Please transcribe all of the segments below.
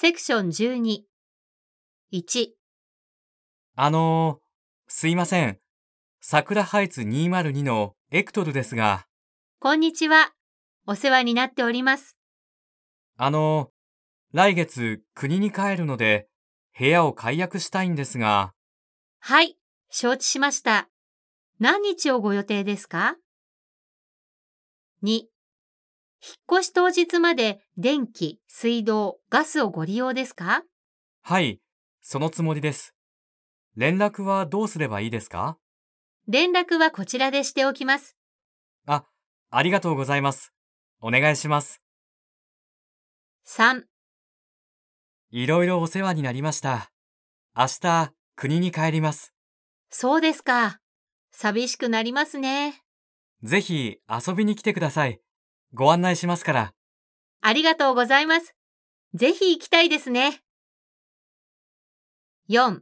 セクション12。1、あのー、すいません。桜ハイツ202のエクトルですが、こんにちは。お世話になっております。あのー、来月国に帰るので、部屋を解約したいんですが、はい、承知しました。何日をご予定ですか ?2、引っ越し当日まで電気、水道、ガスをご利用ですか？はい、そのつもりです。連絡はどうすればいいですか？連絡はこちらでしておきます。あ、ありがとうございます。お願いします。3、いろいろお世話になりました。明日、国に帰ります。そうですか。寂しくなりますね。ぜひ遊びに来てください。ご案内しますから。ありがとうございます。ぜひ行きたいですね。4、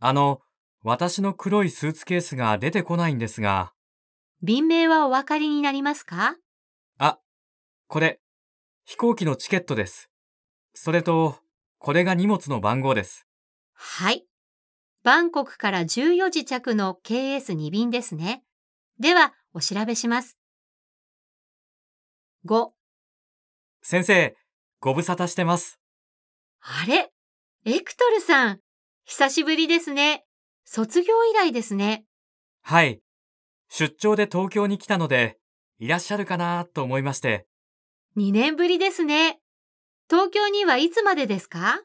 あの、私の黒いスーツケースが出てこないんですが、便名はお分かりになりますか？あ、これ、飛行機のチケットです。それと、これが荷物の番号です。はい。バンコクから14時着の KS2 便ですね。では、お調べします。5、先生、ご無沙汰してます。あれ？エクトルさん。久しぶりですね。卒業以来ですね。はい。出張で東京に来たので、いらっしゃるかなと思いまして。2年ぶりですね。東京にはいつまでですか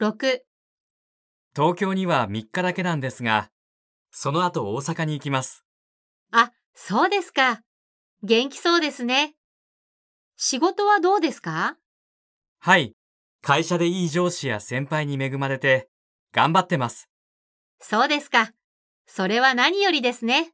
?6、東京には3日だけなんですが、その後大阪に行きます。あ、そうですか。元気そうですね。仕事はどうですか？はい。会社でいい上司や先輩に恵まれて、頑張ってます。そうですか。それは何よりですね。